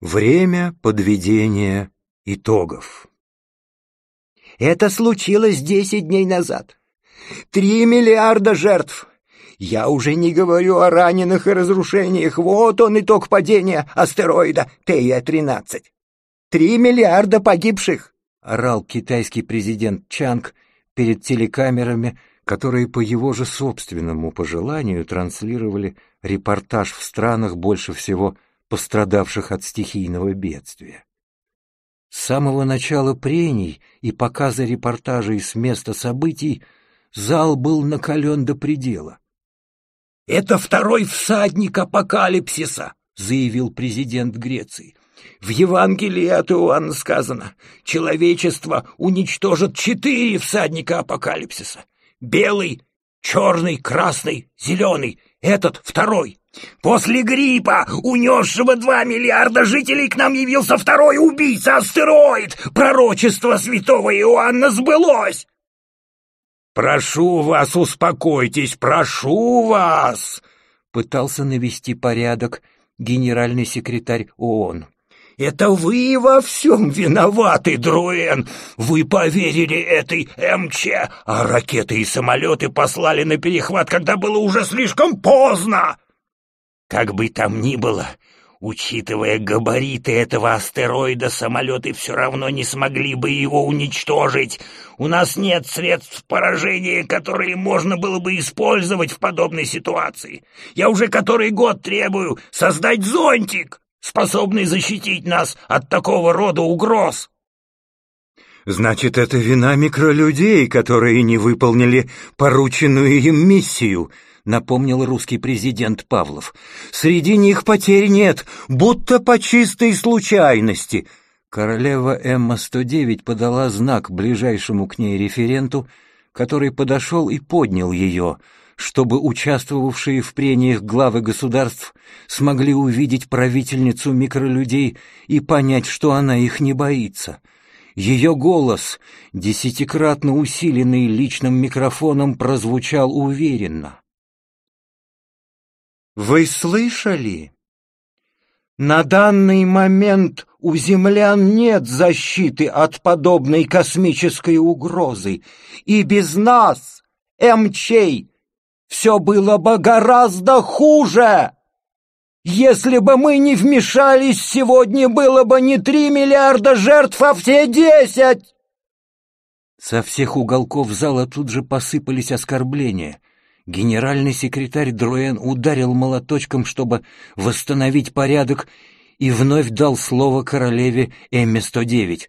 Время подведения итогов. Это случилось десять дней назад. Три миллиарда жертв. Я уже не говорю о раненых и разрушениях. Вот он итог падения астероида Тея-13. Три миллиарда погибших, орал китайский президент Чанг перед телекамерами, которые по его же собственному пожеланию транслировали репортаж в странах больше всего пострадавших от стихийного бедствия. С самого начала прений и показа репортажей с места событий зал был накален до предела. «Это второй всадник апокалипсиса», — заявил президент Греции. «В Евангелии от Иоанна сказано, человечество уничтожит четыре всадника апокалипсиса. Белый, черный, красный, зеленый. Этот второй. После гриппа, унесшего два миллиарда жителей, к нам явился второй убийца-астероид. Пророчество святого Иоанна сбылось. «Прошу вас, успокойтесь, прошу вас!» Пытался навести порядок генеральный секретарь ООН. «Это вы во всем виноваты, Друэн! Вы поверили этой МЧ, а ракеты и самолеты послали на перехват, когда было уже слишком поздно!» Как бы там ни было, учитывая габариты этого астероида, самолеты все равно не смогли бы его уничтожить. У нас нет средств поражения, которые можно было бы использовать в подобной ситуации. Я уже который год требую создать зонтик, способный защитить нас от такого рода угроз. Значит, это вина микролюдей, которые не выполнили порученную им миссию — напомнил русский президент Павлов. «Среди них потерь нет, будто по чистой случайности». Королева Эмма-109 подала знак ближайшему к ней референту, который подошел и поднял ее, чтобы участвовавшие в прениях главы государств смогли увидеть правительницу микролюдей и понять, что она их не боится. Ее голос, десятикратно усиленный личным микрофоном, прозвучал уверенно. Вы слышали? На данный момент у землян нет защиты от подобной космической угрозы, и без нас, МЧей, все было бы гораздо хуже. Если бы мы не вмешались, сегодня было бы не три миллиарда жертв, а все десять. Со всех уголков зала тут же посыпались оскорбления. Генеральный секретарь Друэн ударил молоточком, чтобы восстановить порядок, и вновь дал слово королеве Эмме-109.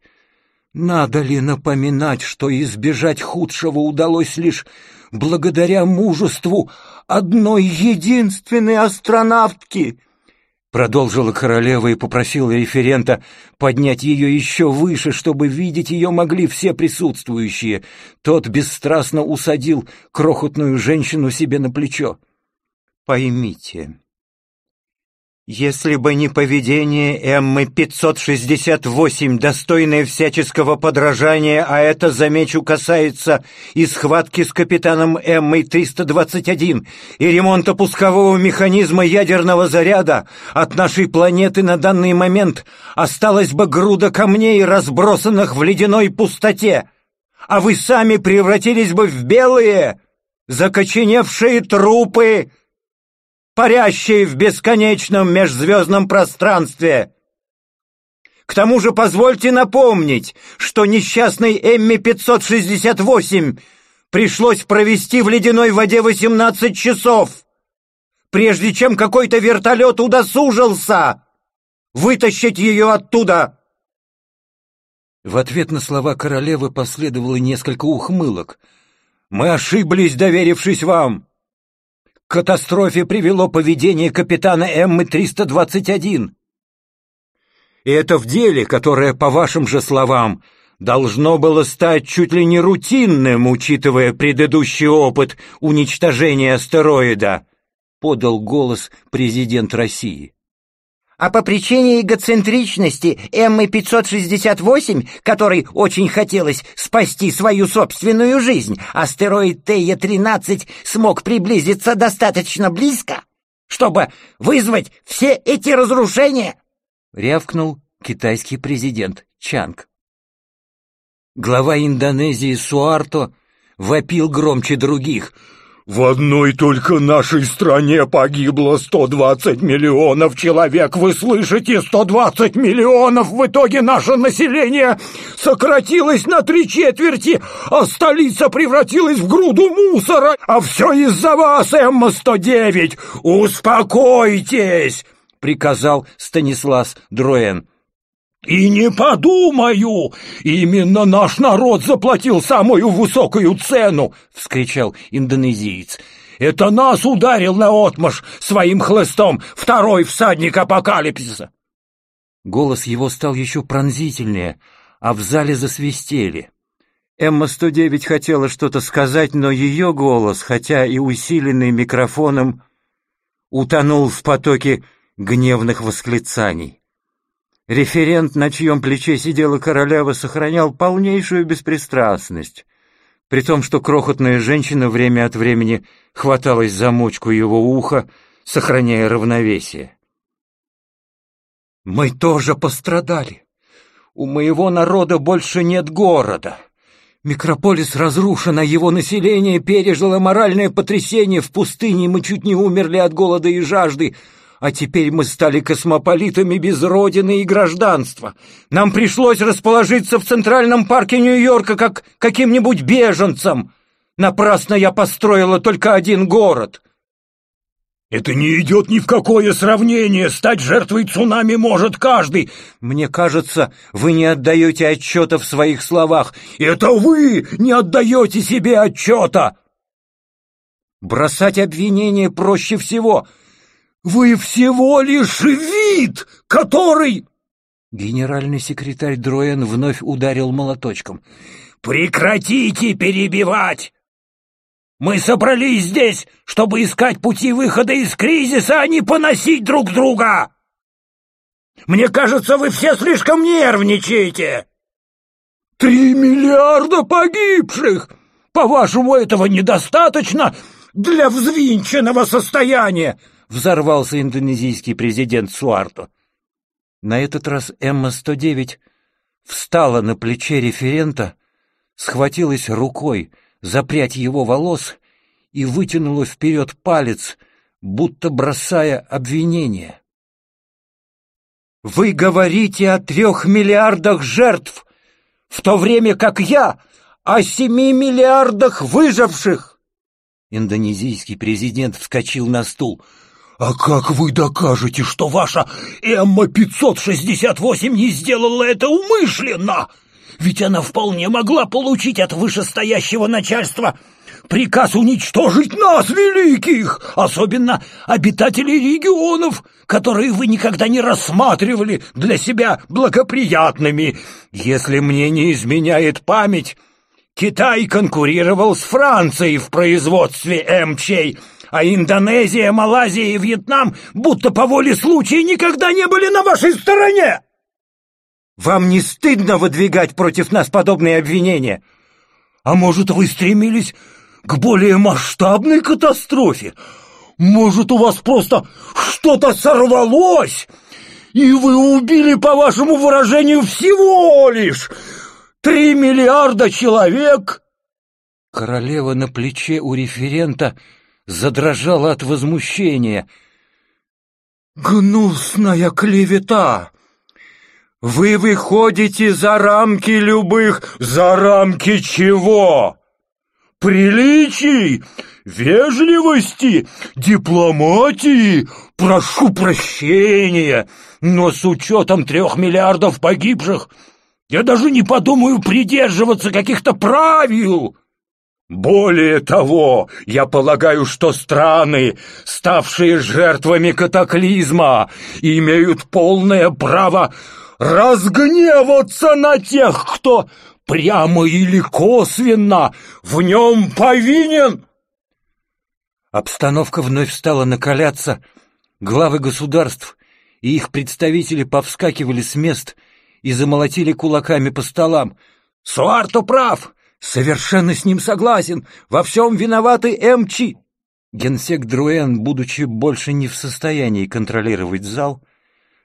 Надо ли напоминать, что избежать худшего удалось лишь благодаря мужеству одной единственной астронавтки? Продолжила королева и попросила референта поднять ее еще выше, чтобы видеть ее могли все присутствующие. Тот бесстрастно усадил крохотную женщину себе на плечо. «Поймите, если бы не поведение Эммы-568, достойное всяческого подражания, а это, замечу, касается и схватки с капитаном Эммой-321, и ремонта пускового механизма ядерного заряда, от нашей планеты на данный момент осталась бы груда камней, разбросанных в ледяной пустоте, а вы сами превратились бы в белые, закоченевшие трупы, парящие в бесконечном межзвездном пространстве. К тому же позвольте напомнить, что несчастный Эмми-568 пришлось провести в ледяной воде 18 часов, прежде чем какой-то вертолет удосужился вытащить ее оттуда. В ответ на слова королевы последовало несколько ухмылок. «Мы ошиблись, доверившись вам катастрофе привело поведение капитана Эммы-321. И это в деле, которое, по вашим же словам, должно было стать чуть ли не рутинным, учитывая предыдущий опыт уничтожения астероида, подал голос президент России а по причине эгоцентричности Эммы-568, которой очень хотелось спасти свою собственную жизнь, астероид Тея-13 смог приблизиться достаточно близко, чтобы вызвать все эти разрушения. — рявкнул китайский президент Чанг. Глава Индонезии Суарто вопил громче других — в одной только нашей стране погибло 120 миллионов человек. Вы слышите? 120 миллионов! В итоге наше население сократилось на три четверти, а столица превратилась в груду мусора. А все из-за вас, Эмма-109! Успокойтесь! приказал Станислав Дроен. «И не подумаю! Именно наш народ заплатил самую высокую цену!» — вскричал индонезиец. «Это нас ударил наотмашь своим хлыстом второй всадник апокалипсиса!» Голос его стал еще пронзительнее, а в зале засвистели. Эмма-109 хотела что-то сказать, но ее голос, хотя и усиленный микрофоном, утонул в потоке гневных восклицаний. Референт, на чьем плече сидела королева, сохранял полнейшую беспристрастность, при том, что крохотная женщина время от времени хваталась за мочку его уха, сохраняя равновесие. «Мы тоже пострадали. У моего народа больше нет города. Микрополис разрушен, а его население пережило моральное потрясение в пустыне, мы чуть не умерли от голода и жажды, а теперь мы стали космополитами без родины и гражданства. Нам пришлось расположиться в Центральном парке Нью-Йорка как каким-нибудь беженцам. Напрасно я построила только один город. Это не идет ни в какое сравнение. Стать жертвой цунами может каждый. Мне кажется, вы не отдаете отчета в своих словах. Это вы не отдаете себе отчета. Бросать обвинения проще всего — вы всего лишь вид, который...» Генеральный секретарь Дроен вновь ударил молоточком. «Прекратите перебивать! Мы собрались здесь, чтобы искать пути выхода из кризиса, а не поносить друг друга! Мне кажется, вы все слишком нервничаете!» «Три миллиарда погибших! По-вашему, этого недостаточно для взвинченного состояния?» Взорвался индонезийский президент Суарто. На этот раз Эмма-109 встала на плече референта, схватилась рукой за прядь его волос и вытянула вперед палец, будто бросая обвинение. «Вы говорите о трех миллиардах жертв, в то время как я о семи миллиардах выживших!» Индонезийский президент вскочил на стул — «А как вы докажете, что ваша Эмма-568 не сделала это умышленно? Ведь она вполне могла получить от вышестоящего начальства приказ уничтожить нас, великих, особенно обитателей регионов, которые вы никогда не рассматривали для себя благоприятными. Если мне не изменяет память, Китай конкурировал с Францией в производстве МЧ, а Индонезия, Малайзия и Вьетнам будто по воле случая никогда не были на вашей стороне. Вам не стыдно выдвигать против нас подобные обвинения? А может, вы стремились к более масштабной катастрофе? Может, у вас просто что-то сорвалось, и вы убили, по вашему выражению, всего лишь три миллиарда человек?» Королева на плече у референта задрожала от возмущения. «Гнусная клевета! Вы выходите за рамки любых... За рамки чего? Приличий, вежливости, дипломатии? Прошу прощения, но с учетом трех миллиардов погибших я даже не подумаю придерживаться каких-то правил!» Более того, я полагаю, что страны, ставшие жертвами катаклизма, имеют полное право разгневаться на тех, кто прямо или косвенно в нем повинен. Обстановка вновь стала накаляться. Главы государств и их представители повскакивали с мест и замолотили кулаками по столам. «Суарто прав! Совершенно с ним согласен. Во всем виноваты МЧ. Генсек Друэн, будучи больше не в состоянии контролировать зал,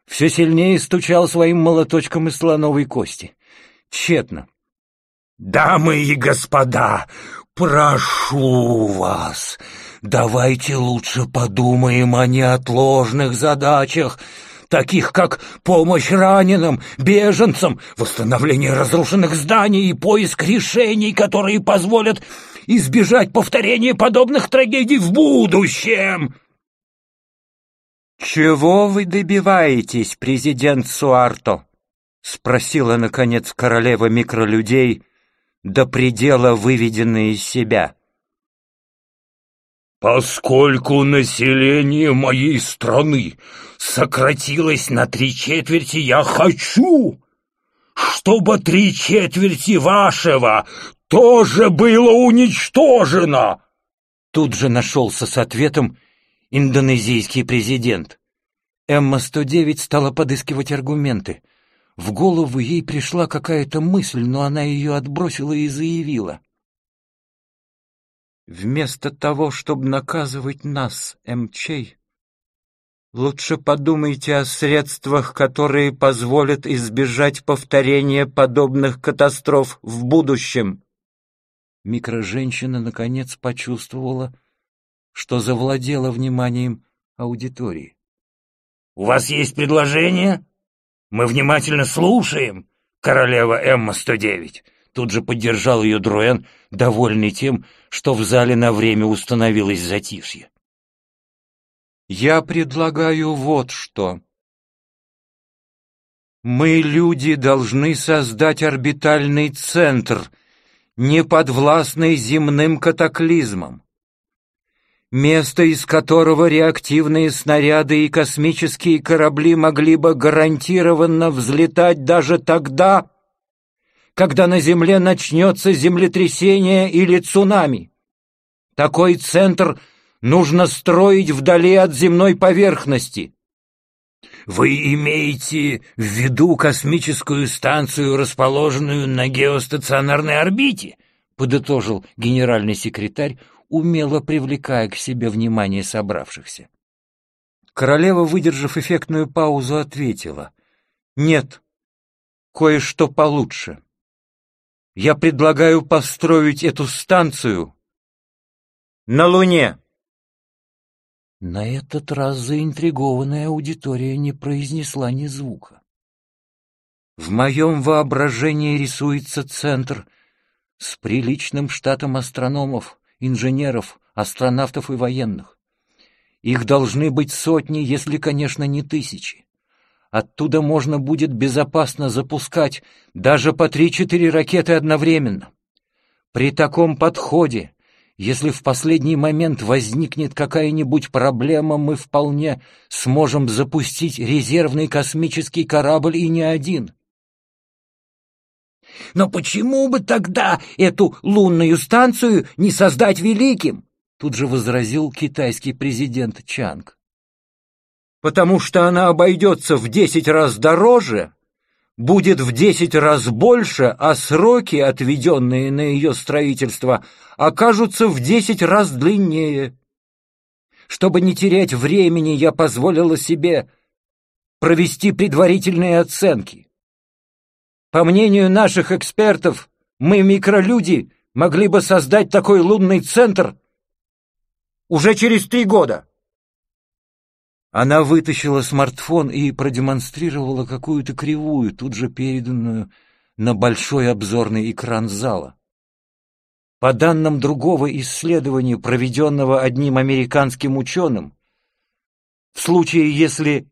все сильнее стучал своим молоточком из слоновой кости. Тщетно. «Дамы и господа, прошу вас, давайте лучше подумаем о неотложных задачах, таких как помощь раненым, беженцам, восстановление разрушенных зданий и поиск решений, которые позволят избежать повторения подобных трагедий в будущем. «Чего вы добиваетесь, президент Суарто?» — спросила, наконец, королева микролюдей, до предела выведенная из себя. Поскольку население моей страны сократилось на три четверти, я хочу, чтобы три четверти вашего тоже было уничтожено. Тут же нашелся с ответом индонезийский президент. Эмма-109 стала подыскивать аргументы. В голову ей пришла какая-то мысль, но она ее отбросила и заявила. Вместо того, чтобы наказывать нас, МЧ, лучше подумайте о средствах, которые позволят избежать повторения подобных катастроф в будущем. Микроженщина наконец почувствовала, что завладела вниманием аудитории. «У вас есть предложение? Мы внимательно слушаем, королева Эмма-109!» Тут же поддержал ее Друэн, довольный тем, что в зале на время установилось затишье. «Я предлагаю вот что. Мы, люди, должны создать орбитальный центр, не подвластный земным катаклизмам, место из которого реактивные снаряды и космические корабли могли бы гарантированно взлетать даже тогда, когда на Земле начнется землетрясение или цунами. Такой центр нужно строить вдали от земной поверхности. Вы имеете в виду космическую станцию, расположенную на геостационарной орбите? подытожил генеральный секретарь, умело привлекая к себе внимание собравшихся. Королева, выдержав эффектную паузу, ответила. «Нет, кое-что получше я предлагаю построить эту станцию на Луне. На этот раз заинтригованная аудитория не произнесла ни звука. В моем воображении рисуется центр с приличным штатом астрономов, инженеров, астронавтов и военных. Их должны быть сотни, если, конечно, не тысячи. Оттуда можно будет безопасно запускать даже по три-четыре ракеты одновременно. При таком подходе, если в последний момент возникнет какая-нибудь проблема, мы вполне сможем запустить резервный космический корабль и не один. Но почему бы тогда эту лунную станцию не создать великим? Тут же возразил китайский президент Чанг потому что она обойдется в десять раз дороже, будет в десять раз больше, а сроки, отведенные на ее строительство, окажутся в десять раз длиннее. Чтобы не терять времени, я позволила себе провести предварительные оценки. По мнению наших экспертов, мы, микролюди, могли бы создать такой лунный центр уже через три года. Она вытащила смартфон и продемонстрировала какую-то кривую, тут же переданную на большой обзорный экран зала. По данным другого исследования, проведенного одним американским ученым, в случае, если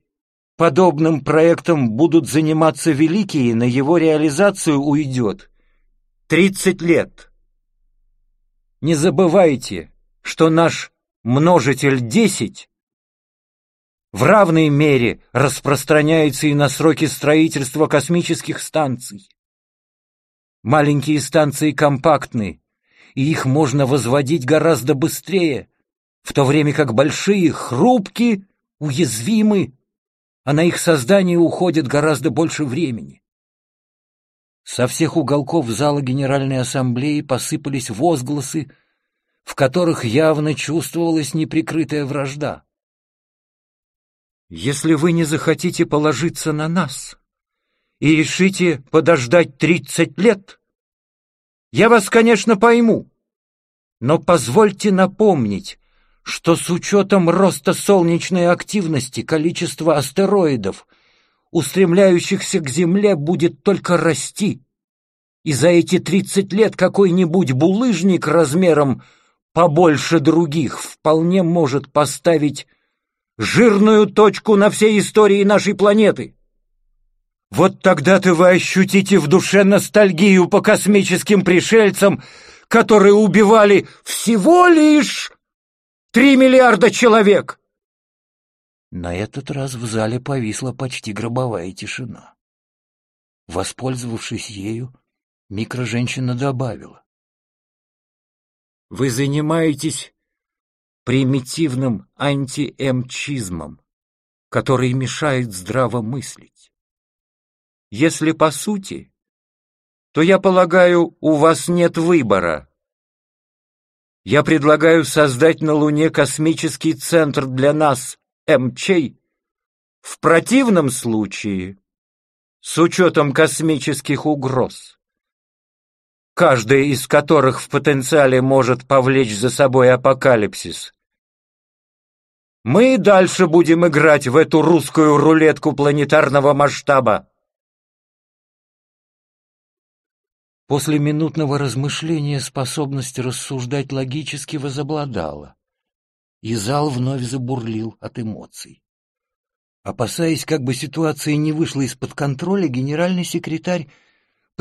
подобным проектом будут заниматься великие, на его реализацию уйдет 30 лет. Не забывайте, что наш множитель 10 в равной мере распространяется и на сроки строительства космических станций. Маленькие станции компактны, и их можно возводить гораздо быстрее, в то время как большие хрупкие, уязвимы, а на их создание уходит гораздо больше времени. Со всех уголков зала Генеральной Ассамблеи посыпались возгласы, в которых явно чувствовалась неприкрытая вражда. Если вы не захотите положиться на нас и решите подождать тридцать лет, я вас, конечно, пойму, но позвольте напомнить, что с учетом роста солнечной активности количество астероидов, устремляющихся к Земле, будет только расти. И за эти тридцать лет какой-нибудь булыжник размером побольше других вполне может поставить жирную точку на всей истории нашей планеты. Вот тогда-то вы ощутите в душе ностальгию по космическим пришельцам, которые убивали всего лишь три миллиарда человек. На этот раз в зале повисла почти гробовая тишина. Воспользовавшись ею, микроженщина добавила. «Вы занимаетесь примитивным антиэмчизмом, который мешает здраво мыслить. Если по сути, то, я полагаю, у вас нет выбора. Я предлагаю создать на Луне космический центр для нас, МЧ. В противном случае, с учетом космических угроз, каждая из которых в потенциале может повлечь за собой апокалипсис. Мы дальше будем играть в эту русскую рулетку планетарного масштаба. После минутного размышления способность рассуждать логически возобладала, и зал вновь забурлил от эмоций. Опасаясь, как бы ситуация не вышла из-под контроля, генеральный секретарь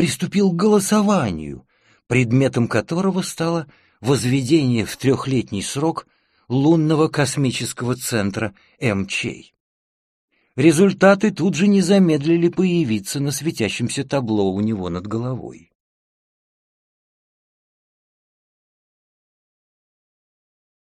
приступил к голосованию, предметом которого стало возведение в трехлетний срок лунного космического центра МЧ. Результаты тут же не замедлили появиться на светящемся табло у него над головой.